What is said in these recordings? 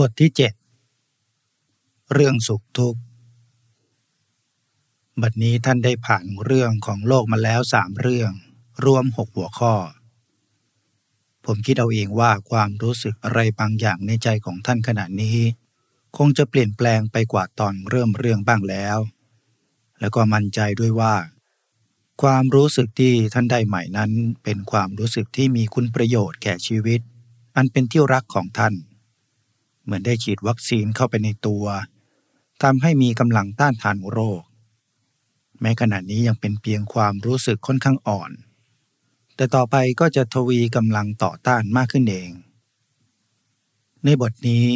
บทที่เจ็ดเรื่องสุขทุกข์ บัดนี้ท่านได้ผ่านเรื่องของโลกมาแล้วสามเรื่อง รวมหกหัวข้อ ผมคิดเอาเองว่าความรู้สึกอะไรบางอย่างในใจของท่านขณะนี้ คงจะเปลี่ยนแปลงไปกว่าตอนเริ่มเรื่องบ้างแล้ว แล้วก็มั่นใจด้วยว่า ความรู้สึกที่ท่านได้ใหม่นั้นเป็นความรู้สึกที่มีคุณประโยชน์แก่ชีวิต อันเป็นที่รักของท่าน เหมือนได้ฉีดวัคซีนเข้าไปในตัวทำให้มีกำลังต้านทานโรค แม้ขณะนี้ยังเป็นเพียงความรู้สึกค่อนข้างอ่อน แต่ต่อไปก็จะทวีกำลังต่อต้านมากขึ้นเอง ในบทนี้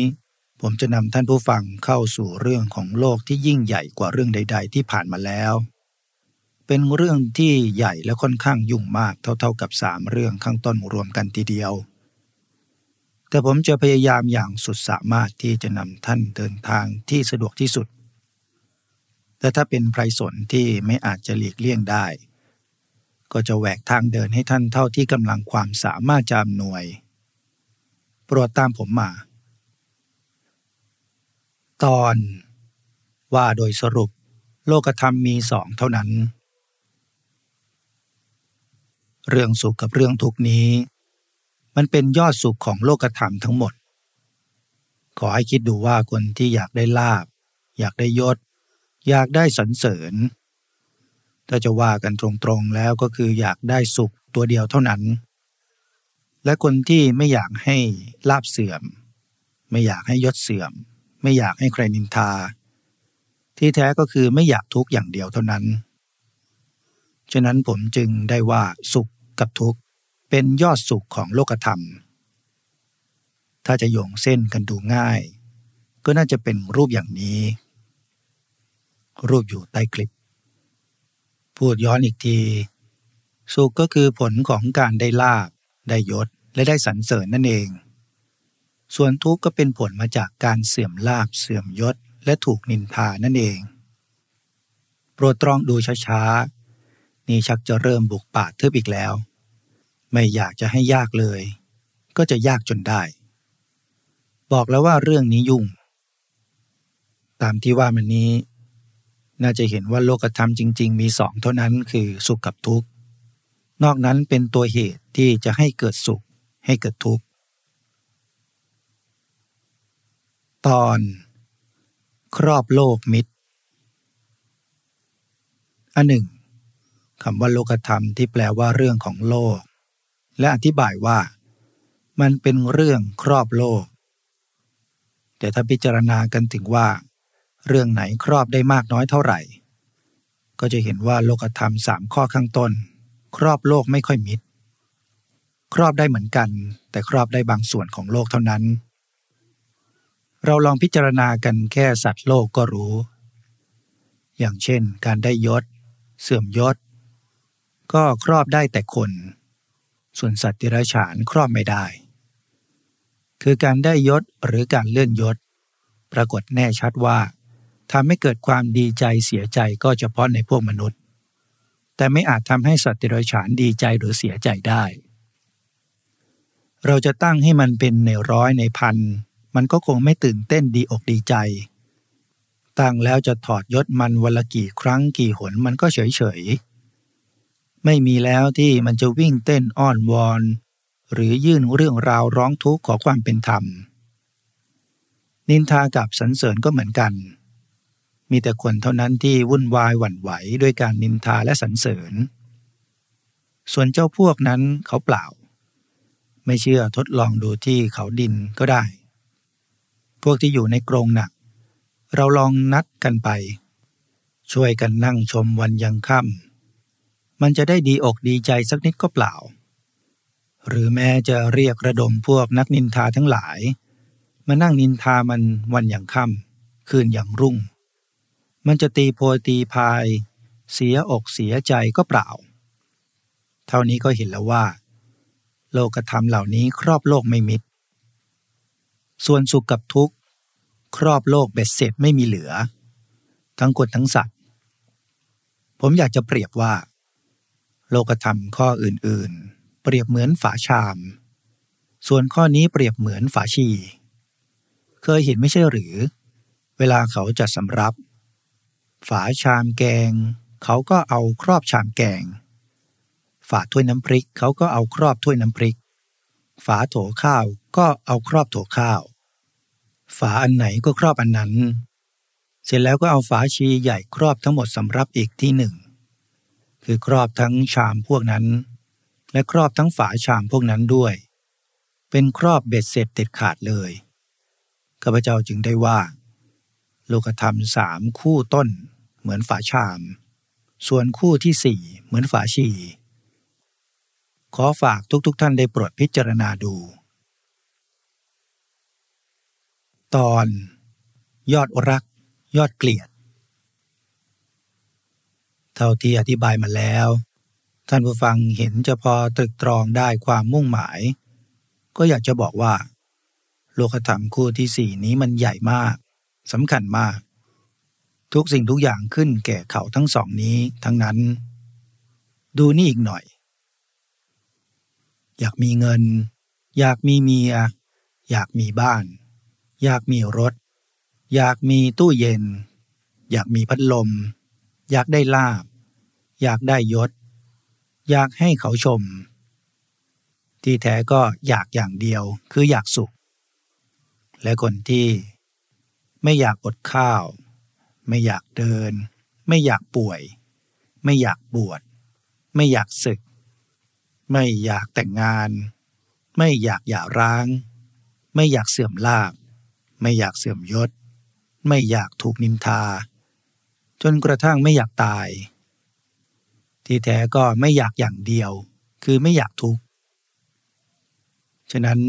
ผมจะนำท่านผู้ฟังเข้าสู่เรื่องของโลกที่ยิ่งใหญ่กว่าเรื่องใด ๆ ที่ผ่านมาแล้ว เป็นเรื่องที่ใหญ่และค่อนข้างยุ่งมากเท่าๆกับสามเรื่องข้างต้นรวมกันทีเดียว แต่ผมจะพยายามอย่างสุดสามารถที่จะนำท่านเดินทางที่สะดวกที่สุด แต่ถ้าเป็นไพรสนที่ไม่อาจจะหลีกเลี่ยงได้ ก็จะแหวกทางเดินให้ท่านเท่าที่กำลังความสามารถจะอำนวย โปรดตามผมมา ตอนว่าโดยสรุปโลกธรรมมีสองเท่านั้น เรื่องสุขกับเรื่องทุกนี้ มันเป็นยอดสุขของโลกธรรมทั้งหมด ขอให้คิดดูว่าคนที่อยากได้ลาบ อยากได้ยศ อยากได้สรรเสริญ ถ้าจะว่ากันตรงๆแล้วก็คืออยากได้สุขตัวเดียวเท่านั้น และคนที่ไม่อยากให้ลาบเสื่อม ไม่อยากให้ยศเสื่อม ไม่อยากให้ใครนินทา ที่แท้ก็คือไม่อยากทุกข์อย่างเดียวเท่านั้น ฉะนั้นผมจึงได้ว่าสุขกับทุกข์ เป็นยอดสุขของโลกธรรม ถ้าจะโยงเส้นกันดูง่าย ก็น่าจะเป็นรูปอย่างนี้ รูปอยู่ใต้คลิป พูดย้อนอีกที สุขก็คือผลของการได้ลาบได้ยศและได้สรรเสริญนั่นเอง ส่วนทุกข์ก็เป็นผลมาจากการเสื่อมลาบเสื่อมยศและถูกนินทานั่นเอง โปรดตรองดูช้าๆ นี่ชักจะเริ่มบุกป่าทึบอีกแล้ว ไม่อยากจะให้ยากเลย ก็จะยากจนได้ บอกแล้วว่าเรื่องนี้ยุ่ง ตามที่ว่ามันนี้ น่าจะเห็นว่าโลกธรรมจริง ๆ มีสองเท่านั้นคือสุขกับทุกข์ นอกนั้นเป็นตัวเหตุที่จะให้เกิดสุขให้เกิดทุกข์ ตอน ครอบโลกมิตรอันหนึ่งคำว่าโลกธรรมที่แปลว่าเรื่องของโลก และอธิบายว่า มันเป็นเรื่องครอบโลก แต่ถ้าพิจารณากันถึงว่า เรื่องไหนครอบได้มากน้อยเท่าไหร่ ก็จะเห็นว่าโลกธรรมสามข้อข้างต้น ครอบโลกไม่ค่อยมิด ครอบได้เหมือนกัน แต่ครอบได้บางส่วนของโลกเท่านั้น เราลองพิจารณากันแค่สัตว์โลกก็รู้ อย่างเช่น การได้ยศ เสื่อมยศ ก็ครอบได้แต่คน ส่วนสัตว์ที่ไรฉานครอบไม่ได้ คือการได้ยศหรือการเลื่อนยศ ปรากฏแน่ชัดว่าทำให้เกิดความดีใจเสียใจก็เฉพาะในพวกมนุษย์ แต่ไม่อาจทำให้สัตว์ที่ไรฉานดีใจหรือเสียใจได้ เราจะตั้งให้มันเป็นในร้อยในพัน มันก็คงไม่ตื่นเต้นดีอกดีใจ ตั้งแล้วจะถอดยศมันวันละกี่ครั้งกี่หนมันก็เฉยเฉย ไม่มีแล้วที่มันจะวิ่งเต้นอ้อนวอน หรือยื่นเรื่องราวร้องทุกข์ขอความเป็นธรรม นินทากับสรรเสริญก็เหมือนกัน มีแต่คนเท่านั้นที่วุ่นวายหวั่นไหวด้วยการนินทาและสรรเสริญ ส่วนเจ้าพวกนั้นเขาเปล่า ไม่เชื่อทดลองดูที่เขาดินก็ได้ พวกที่อยู่ในกรงหนัก เราลองนัดกันไป ช่วยกันนั่งชมวันยังค่ำ มันจะได้ดีอกดีใจสักนิดก็เปล่า หรือแม้จะเรียกระดมพวกนักนินทาทั้งหลาย มานั่งนินทามันวันอย่างค่ำคืนอย่างรุ่ง มันจะตีโพยตีพาย เสียอกเสียใจก็เปล่า เท่านี้ก็เห็นแล้วว่า โลกธรรมเหล่านี้ครอบโลกไม่มิด ส่วนสุขกับทุกข์ครอบโลกเบ็ดเสร็จไม่มีเหลือ ทั้งคนทั้งสัตว์ ผมอยากจะเปรียบว่า โลกธรรมข้ออื่นๆ เปรียบเหมือนฝาชาม ส่วนข้อนี้เปรียบเหมือนฝาชี เคยเห็นไม่ใช่หรือ เวลาเขาจัดสำรับ ฝาชามแกง เขาก็เอาครอบชามแกง ฝาถ้วยน้ำพริกเขาก็เอาครอบถ้วยน้ำพริก ฝาโถข้าวก็เอาครอบโถข้าว ฝาอันไหนก็ครอบอันนั้น เสร็จแล้วก็เอาฝาชีใหญ่ครอบทั้งหมดสำรับอีกที่หนึ่ง คือครอบทั้งชามพวกนั้น และครอบทั้งฝาชามพวกนั้นด้วย เป็นครอบเบ็ดเสร็จเด็ดขาดเลยข้าพเจ้าจึงได้ว่า โลกธรรมสามคู่ต้น เหมือนฝาชาม ส่วนคู่ที่สี่เหมือนฝาชีขอฝากทุกๆทท่านได้โปรดพิจารณาดู ตอน ยอดรัก ยอดเกลียด เท่าที่อธิบายมาแล้ว ท่านผู้ฟังเห็นจะพอตรึกตรองได้ความมุ่งหมาย ก็อยากจะบอกว่า โลกธรรมคู่ที่สี่นี้มันใหญ่มากสำคัญมาก ทุกสิ่งทุกอย่างขึ้นแก่เขาทั้งสองนี้ทั้งนั้น ดูนี่อีกหน่อย อยากมีเงิน อยากมีเมีย อยากมีบ้าน อยากมีรถ อยากมีตู้เย็น อยากมีพัดลม อยากได้ลาบ อยากได้ยศ อยากให้เขาชม ที่แท้ก็อยากอย่างเดียวคืออยากสุข และคนที่ไม่อยากอดข้าว ไม่อยากเดิน ไม่อยากป่วย ไม่อยากบวช ไม่อยากศึก ไม่อยากแต่งงาน ไม่อยากหย่าร้าง ไม่อยากเสื่อมลาบ ไม่อยากเสื่อมยศ ไม่อยากถูกนินทา จนกระทั่งไม่อยากตาย ที่แท้ก็ไม่อยากอย่างเดียว คือไม่อยากทุกข์ ฉะนั้น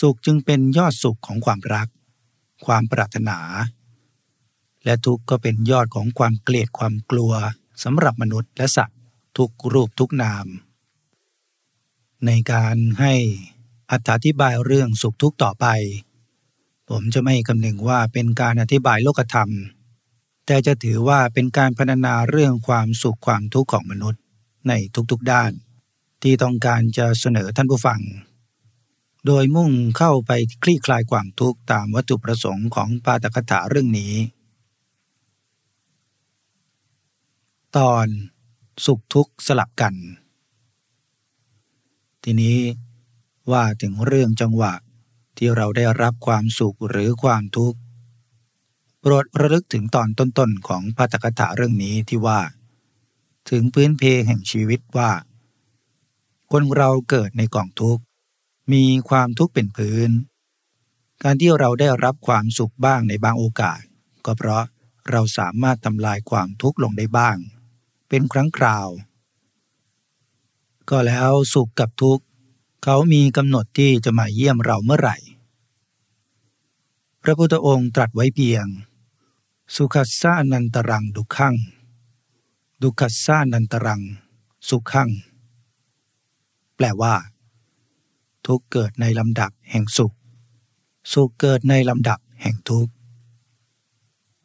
สุขจึงเป็นยอดสุขของความรัก ความปรารถนา และทุกข์ก็เป็นยอดของความเกลียดความกลัวสำหรับมนุษย์และสัตว์ทุกรูปทุกนาม ในการให้อธิบายเรื่องสุขทุกข์ต่อไป ผมจะไม่คำนึงว่าเป็นการอธิบายโลกธรรม แต่จะถือว่าเป็นการพรรณนาเรื่องความสุขความทุกข์ของมนุษย์ในทุกๆด้าน ที่ต้องการจะเสนอท่านผู้ฟัง โดยมุ่งเข้าไปคลี่คลายความทุกข์ตามวัตถุประสงค์ของปาตกถาเรื่องนี้ ตอนสุขทุกข์สลับกัน ทีนี้ว่าถึงเรื่องจังหวะที่เราได้รับความสุขหรือความทุกข์ โปรดระลึกถึงตอนต้นๆของปาตกถาเรื่องนี้ที่ว่า ถึงพื้นเพแห่งชีวิตว่า คนเราเกิดในกองทุกข์มีความทุกข์เป็นพื้น การที่เราได้รับความสุขบ้างในบางโอกาส ก็เพราะเราสามารถทำลายความทุกข์ลงได้บ้าง เป็นครั้งคราว ก็แล้วสุขกับทุกข์เขามีกำหนดที่จะมาเยี่ยมเราเมื่อไหร่ พระพุทธองค์ตรัสไว้เพียง สุขัสสานันตรังดุขัง ดุขัสสานันตรัง สุขัง แปลว่า ทุกเกิดในลำดับแห่งสุข สุขเกิดในลำดับแห่งทุกข์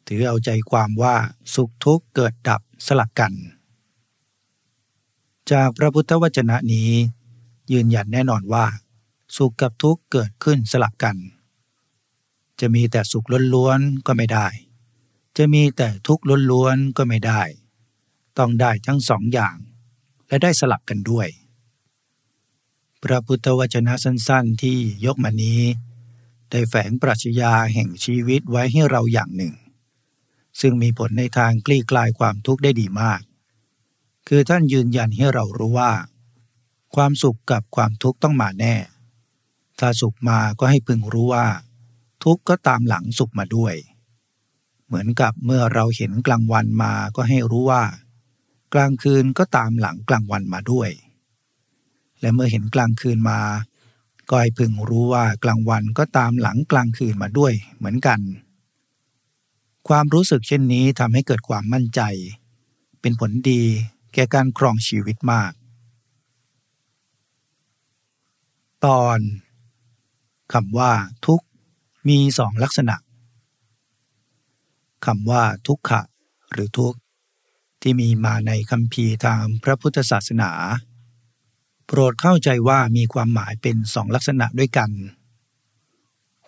ถือเอาใจความว่าสุขทุกข์เกิดดับสลักกัน จากพระพุทธวจนะนี้ ยืนยันแน่นอนว่า สุขกับทุกข์เกิดขึ้นสลับกัน จะมีแต่สุขล้วนๆก็ไม่ได้ จะมีแต่ทุกข์ล้วนๆก็ไม่ได้ ต้องได้ทั้งสองอย่าง และได้สลับกันด้วย พระพุทธวจนะสั้นๆที่ยกมานี้ ได้แฝงปรัชญาแห่งชีวิตไว้ให้เราอย่างหนึ่ง ซึ่งมีผลในทางคลี่คลายความทุกข์ได้ดีมาก คือท่านยืนยันให้เรารู้ว่า ความสุขกับความทุกข์ต้องมาแน่ ถ้าสุขมาก็ให้พึงรู้ว่า ทุกข์ก็ตามหลังสุขมาด้วย เหมือนกับเมื่อเราเห็นกลางวันมาก็ให้รู้ว่า กลางคืนก็ตามหลังกลางวันมาด้วย และเมื่อเห็นกลางคืนมาก็ให้พึงรู้ว่ากลางวันก็ตามหลังกลางคืนมาด้วยเหมือนกัน ความรู้สึกเช่นนี้ทำให้เกิดความมั่นใจ เป็นผลดีแก่การครองชีวิตมาก ตอนคำว่าทุกมีสองลักษณะ คำว่าทุกขะ หรือทุกที่มีมาในคำพีทางพระพุทธศาสนา โปรดเข้าใจว่ามีความหมายเป็นสองลักษณะด้วยกัน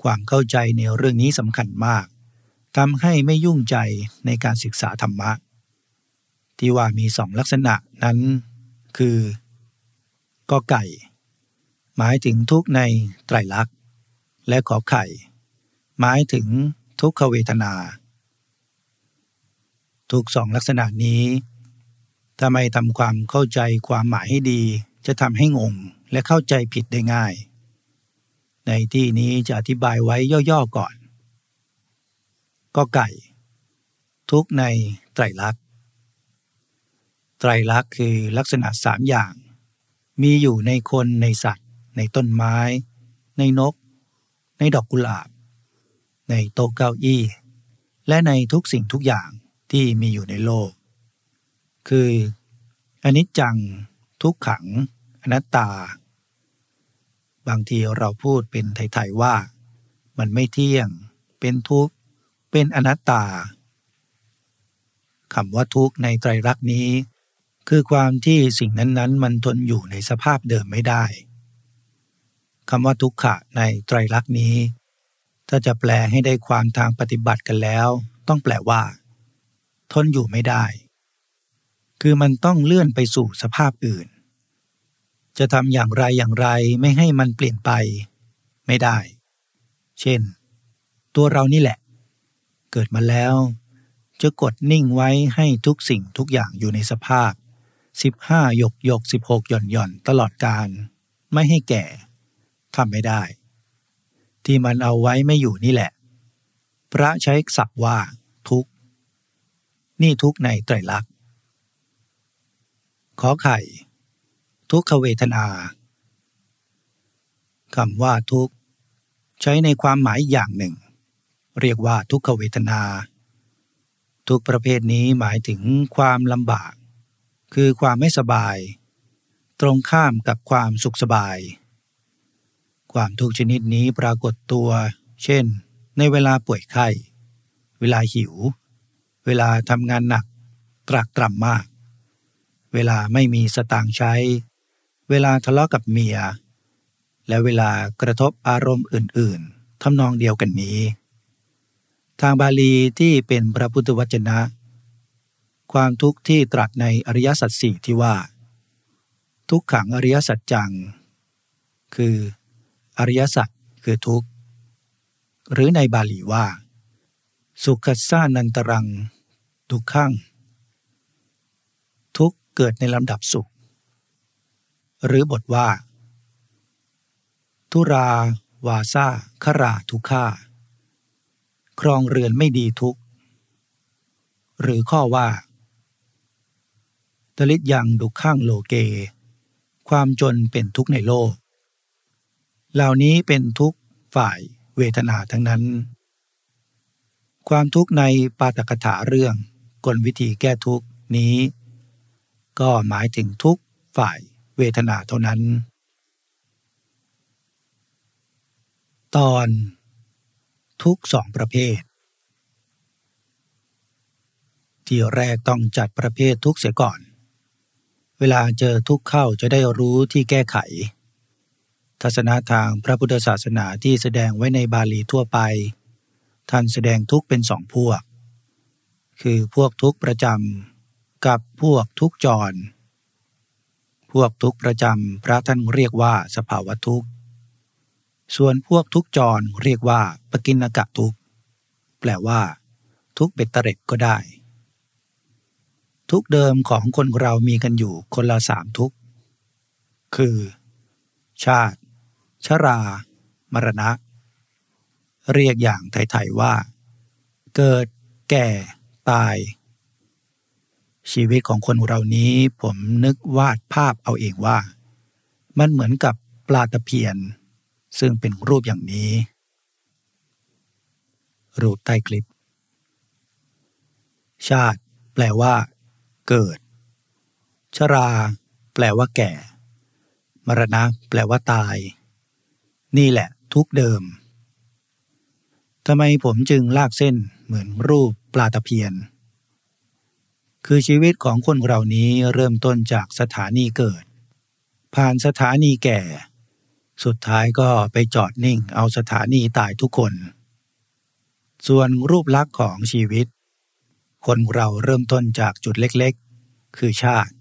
ความเข้าใจในเรื่องนี้สำคัญมากทำให้ไม่ยุ่งใจในการศึกษาธรรมะ ที่ว่ามีสองลักษณะนั้น คือก็ไก่ หมายถึงทุกในไตรลักษณ์ และขอไข่ หมายถึงทุกขเวทนา ทุกสองลักษณะนี้ถ้าไม่ทำความเข้าใจความหมายให้ดี จะทำให้งงและเข้าใจผิดได้ง่าย ในที่นี้จะอธิบายไว้ย่อๆก่อน ก็ไก่ ทุกในไตรลักษณ์ไตรลักษณ์คือลักษณะสามอย่าง มีอยู่ในคนในสัตว์ ในต้นไม้ ในนก ในดอกกุหลาบ ในโต๊ะเก้าอี้ และในทุกสิ่งทุกอย่าง ที่มีอยู่ในโลก คืออนิจจังทุกขัง อนัตตา บางทีเราพูดเป็นไทยๆว่า มันไม่เที่ยง เป็นทุกข์ เป็นอนัตตาคำว่าทุกข์ในไตรลักษณ์นี้ คือความที่สิ่งนั้นๆ มันทนอยู่ในสภาพเดิมไม่ได้คำว่าทุกขะในไตรลักษณ์นี้ ถ้าจะแปลให้ได้ความทางปฏิบัติกันแล้ว ต้องแปลว่า ทนอยู่ไม่ได้ คือมันต้องเลื่อนไปสู่สภาพอื่น จะทำอย่างไรอย่างไรไม่ให้มันเปลี่ยนไป ไม่ได้ เช่น ตัวเรานี่แหละ เกิดมาแล้ว จะกดนิ่งไว้ให้ทุกสิ่งทุกอย่างอยู่ในสภาพ 15หยกหยก16 หย่อนหย่อนตลอดการ ไม่ให้แก่ทำไม่ได้ ที่มันเอาไว้ไม่อยู่นี่แหละ พระใช้ศัพท์ว่า นี่ทุกในไตรลักษณ์ขอไข่ ทุกขเวทนาคำว่าทุกใช้ในความหมายอย่างหนึ่ง เรียกว่าทุกขเวทนา ทุกประเภทนี้หมายถึงความลำบาก คือความไม่สบาย ตรงข้ามกับความสุขสบาย ความทุกชนิดนี้ปรากฏตัว เช่น ในเวลาป่วยไข้ เวลาหิว เวลาทำงานหนัก ตรากตรำมาก เวลาไม่มีสตางค์ใช้ เวลาทะเลาะกับเมีย และเวลากระทบอารมณ์อื่น ๆทำนองเดียวกันนี้ ทางบาลีที่เป็นพระพุทธวจนะ ความทุกข์ที่ตรัสในอริยสัจสี่ที่ว่า ทุกขังอริยสัจจัง คือ อริยสัจคือทุกข์ หรือในบาลีว่า สุขัสสานันตรัง ทุกขังทุกเกิดในลำดับสุข หรือบทว่า ทุราวาซาคราทุข่าครองเรือนไม่ดีทุกหรือข้อว่าตลิตยังดุข้างโลเก ความจนเป็นทุกข์ในโลก เหล่านี้เป็นทุกข์ฝ่ายเวทนาทั้งนั้น ความทุกข์ในปาตกถาเรื่องกลวิธีแก้ทุกข์นี้ ก็หมายถึงทุกฝ่ายเวทนาเท่านั้น ตอนทุกสองประเภท ที่แรกต้องจัดประเภททุกเสียก่อน เวลาเจอทุกเข้าจะได้รู้ที่แก้ไข ทัศนะทางพระพุทธศาสนาที่แสดงไว้ในบาลีทั่วไป ท่านแสดงทุกเป็นสองพวก คือพวกทุกประจำกับพวกทุกจร พวกทุกประจำพระท่านเรียกว่าสภาวะทุกส่วนพวกทุกจรเรียกว่าปกินกะทุกแปลว่า ทุกเบ็ดเตร็ดก็ได้ ทุกเดิมของคนเรามีกันอยู่คนละสามทุกคือ ชาติ ชรา มรณะ เรียกอย่างไทยๆว่า เกิดแก่ตาย ชีวิตของคนเรานี้ผมนึกวาดภาพเอาเองว่า มันเหมือนกับปลาตะเพียน ซึ่งเป็นรูปอย่างนี้ รูปใต้คลิป ชาติแปลว่า เกิด ชรา แปลว่าแก่ มรณะ แปลว่าตาย นี่แหละทุกเดิม ทำไมผมจึงลากเส้นเหมือนรูปปลาตะเพียน คือชีวิตของคนเรานี้เริ่มต้นจากสถานีเกิด ผ่านสถานีแก่ สุดท้ายก็ไปจอดนิ่งเอาสถานีตายทุกคน ส่วนรูปลักษณ์ของชีวิต คนเราเริ่มต้นจากจุดเล็กๆ คือชาติ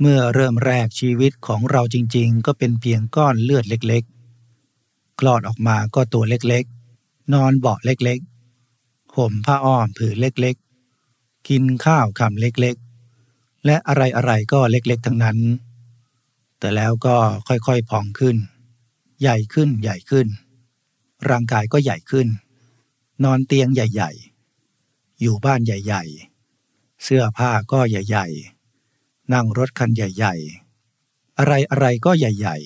เมื่อเริ่มแรกชีวิตของเราจริงๆ ก็เป็นเพียงก้อนเลือดเล็กๆคลอดออกมาก็ตัวเล็กๆ นอนเบาะเล็กๆห่มผ้าอ้อมผืนเล็กๆ กินข้าวคำเล็กๆ และอะไรๆก็เล็กๆทั้งนั้น แต่แล้วก็ค่อยๆพองขึ้น ใหญ่ขึ้นใหญ่ขึ้น ร่างกายก็ใหญ่ขึ้น นอนเตียงใหญ่ ๆ อยู่บ้านใหญ่ ๆ เสื้อผ้าก็ใหญ่ ๆ นั่งรถคันใหญ่ ๆ อะไรๆก็ใหญ่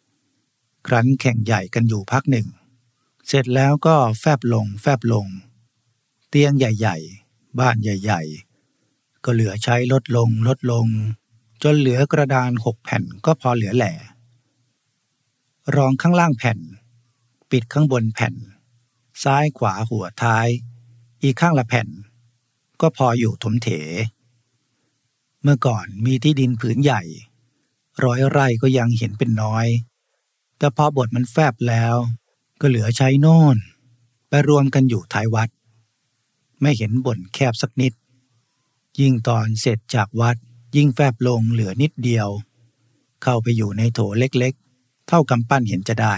ๆ ครั้นแข่งใหญ่กันอยู่พักหนึ่ง เสร็จแล้วก็แฟบลงแฟบลง เตียงใหญ่ ๆ บ้านใหญ่ ๆ ก็เหลือใช้ลดลงลดลง จนเหลือกระดานหกแผ่นก็พอเหลือแหล่ รองข้างล่างแผ่น ปิดข้างบนแผ่น ซ้ายขวาหัวท้าย อีกข้างละแผ่น ก็พออยู่ถมเถ เมื่อก่อนมีที่ดินผืนใหญ่ ร้อยไร่ก็ยังเห็นเป็นน้อย แต่พอบทมันแฟบแล้ว ก็เหลือใช้โน่นไปรวมกันอยู่ท้ายวัด ไม่เห็นบ่นแคบสักนิด ยิ่งตอนเสร็จจากวัดยิ่งแฟบลงเหลือนิดเดียว เข้าไปอยู่ในโถเล็กๆ เท่ากำปั้นเห็นจะได้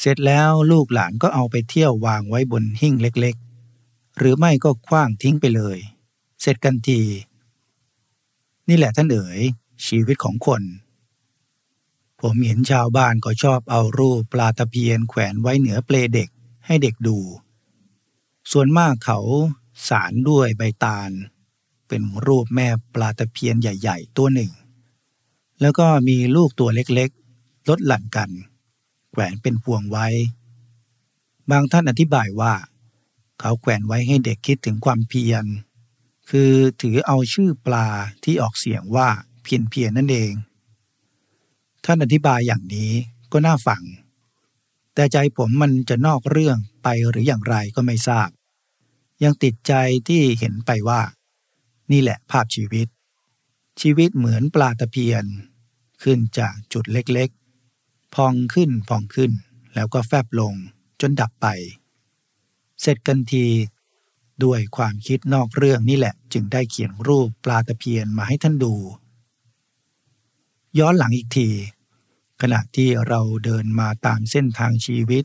เสร็จแล้วลูกหลานก็เอาไปเที่ยววางไว้บนหิ้งเล็กๆ หรือไม่ก็คว้างทิ้งไปเลย เสร็จกันที นี่แหละท่านเอ๋ยชีวิตของคน ผมเห็นชาวบ้านก็ชอบเอารูปปลาตะเพียนแขวนไว้เหนือเปลเด็กให้เด็กดู ส่วนมากเขาสารด้วยใบตาล เป็นรูปแม่ปลาตะเพียนใหญ่ ๆ ตัวหนึ่ง แล้วก็มีลูกตัวเล็กๆ ลดหลั่นกัน แขวนเป็นพวงไว้ บางท่านอธิบายว่า เขาแขวนไว้ให้เด็กคิดถึงความเพียร คือถือเอาชื่อปลาที่ออกเสียงว่าเพียนเพียนนั่นเอง ท่านอธิบายอย่างนี้ก็น่าฟัง แต่ใจผมมันจะนอกเรื่องไปหรืออย่างไรก็ไม่ทราบ ยังติดใจที่เห็นไปว่า นี่แหละภาพชีวิต ชีวิตเหมือนปลาตะเพียน ขึ้นจากจุดเล็กๆ พองขึ้นพองขึ้นแล้วก็แฟบลงจนดับไป เสร็จกันทีด้วยความคิดนอกเรื่องนี่แหละจึงได้เขียนรูปปลาตะเพียนมาให้ท่านดู ย้อนหลังอีกที ขณะที่เราเดินมาตามเส้นทางชีวิต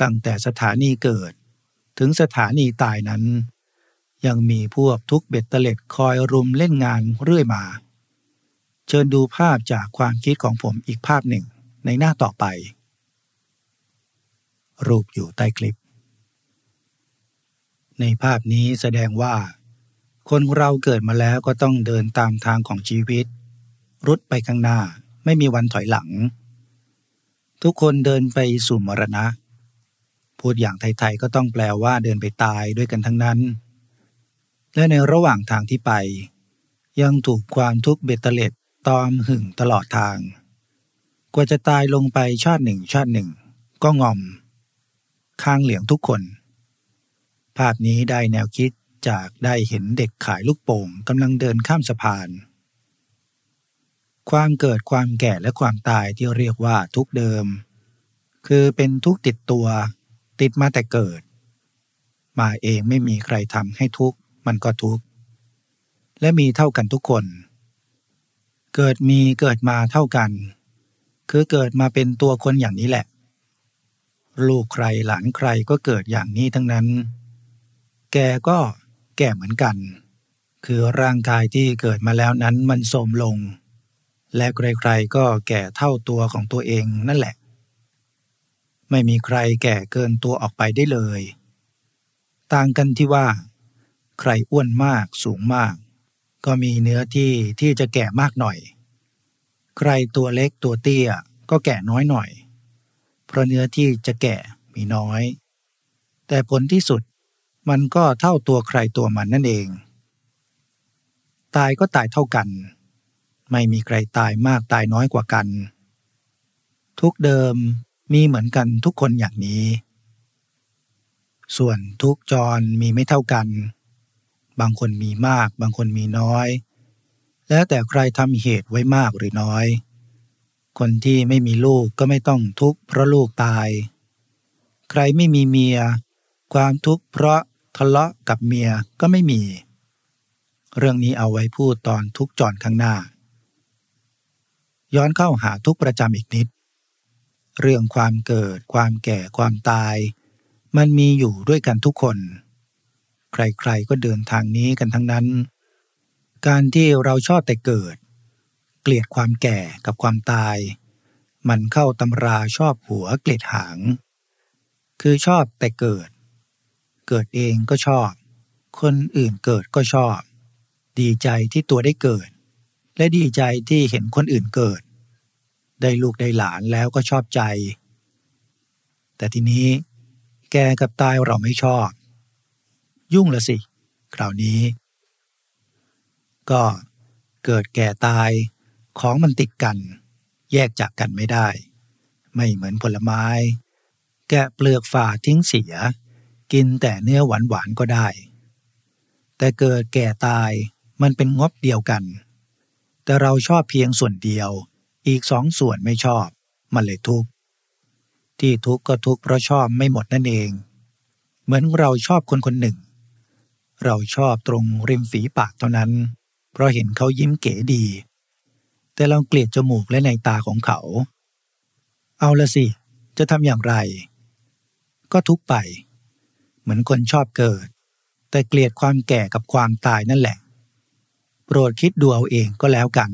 ตั้งแต่สถานีเกิด ถึงสถานีตายนั้น ยังมีพวกทุกเบ็ดเตล็ดคอยรุมเล่นงานเรื่อยมา เชิญดูภาพจากความคิดของผมอีกภาพหนึ่งในหน้าต่อไป รูปอยู่ใต้คลิป ในภาพนี้แสดงว่า คนเราเกิดมาแล้วก็ต้องเดินตามทางของชีวิต รุดไปข้างหน้า ไม่มีวันถอยหลัง ทุกคนเดินไปสู่มรณะ พูดอย่างไทยๆก็ต้องแปลว่าเดินไปตายด้วยกันทั้งนั้น และในระหว่างทางที่ไป ยังถูกความทุกข์เบ็ดเตล็ดตอมหึ่งตลอดทาง กว่าจะตายลงไปชาติหนึ่งชาติหนึ่ง ก็งอม ข้างเหลียงทุกคน ภาพนี้ได้แนวคิดจากได้เห็นเด็กขายลูกโป่งกำลังเดินข้ามสะพาน ความเกิดความแก่และความตายที่เรียกว่าทุกเดิม คือเป็นทุกติดตัว ติดมาแต่เกิด มาเองไม่มีใครทำให้ทุกมันก็ทุกและมีเท่ากันทุกคน เกิดมีเกิดมาเท่ากัน คือเกิดมาเป็นตัวคนอย่างนี้แหละ ลูกใครหลานใครก็เกิดอย่างนี้ทั้งนั้น แกก็แก่เหมือนกัน คือร่างกายที่เกิดมาแล้วนั้นมันโทรมลง และใครๆก็แก่เท่าตัวของตัวเองนั่นแหละ ไม่มีใครแก่เกินตัวออกไปได้เลย ต่างกันที่ว่า ใครอ้วนมากสูงมาก ก็มีเนื้อที่ที่จะแก่มากหน่อย ใครตัวเล็กตัวเตี้ยก็แก่น้อยหน่อย เพราะเนื้อที่จะแก่มีน้อย แต่ผลที่สุดมันก็เท่าตัวใครตัวมันนั่นเอง ตายก็ตายเท่ากัน ไม่มีใครตายมากตายน้อยกว่ากัน ทุกเดิมมีเหมือนกันทุกคนอย่างนี้ ส่วนทุกจรมีไม่เท่ากัน บางคนมีมาก บางคนมีน้อย แล้วแต่ใครทำเหตุไว้มากหรือน้อย คนที่ไม่มีลูกก็ไม่ต้องทุกข์เพราะลูกตาย ใครไม่มีเมีย ความทุกข์เพราะทะเลาะกับเมียก็ไม่มี เรื่องนี้เอาไว้พูดตอนทุกจอนข้างหน้า ย้อนเข้าหาทุกประจำอีกนิด เรื่องความเกิด ความแก่ความตาย มันมีอยู่ด้วยกันทุกคน ใครๆก็เดินทางนี้กันทั้งนั้น การที่เราชอบแต่เกิด เกลียดความแก่กับความตาย มันเข้าตำราชอบหัวเกลียดหาง คือชอบแต่เกิด เกิดเองก็ชอบ คนอื่นเกิดก็ชอบ ดีใจที่ตัวได้เกิด และดีใจที่เห็นคนอื่นเกิด ได้ลูกได้หลานแล้วก็ชอบใจ แต่ทีนี้แกกับตายเราไม่ชอบ ยุ่งละสิ คราวนี้ ก็เกิดแก่ตายของมันติดกัน แยกจากกันไม่ได้ ไม่เหมือนผลไม้ แกะเปลือกฝาทิ้งเสีย กินแต่เนื้อหวานหวานก็ได้ แต่เกิดแก่ตายมันเป็นงบเดียวกัน แต่เราชอบเพียงส่วนเดียว อีกสองส่วนไม่ชอบ มันเลยทุกข์ ที่ทุกข์ก็ทุกข์เพราะชอบไม่หมดนั่นเอง เหมือนเราชอบคนคนหนึ่ง เราชอบตรงริมฝีปากเท่านั้น เพราะเห็นเขายิ้มเก๋ดี แต่เราเกลียดจมูกและในตาของเขา เอาละสิ จะทำอย่างไร ก็ทุกไป เหมือนคนชอบเกิด แต่เกลียดความแก่กับความตายนั่นแหละ โปรดคิดดูเอาเองก็แล้วกัน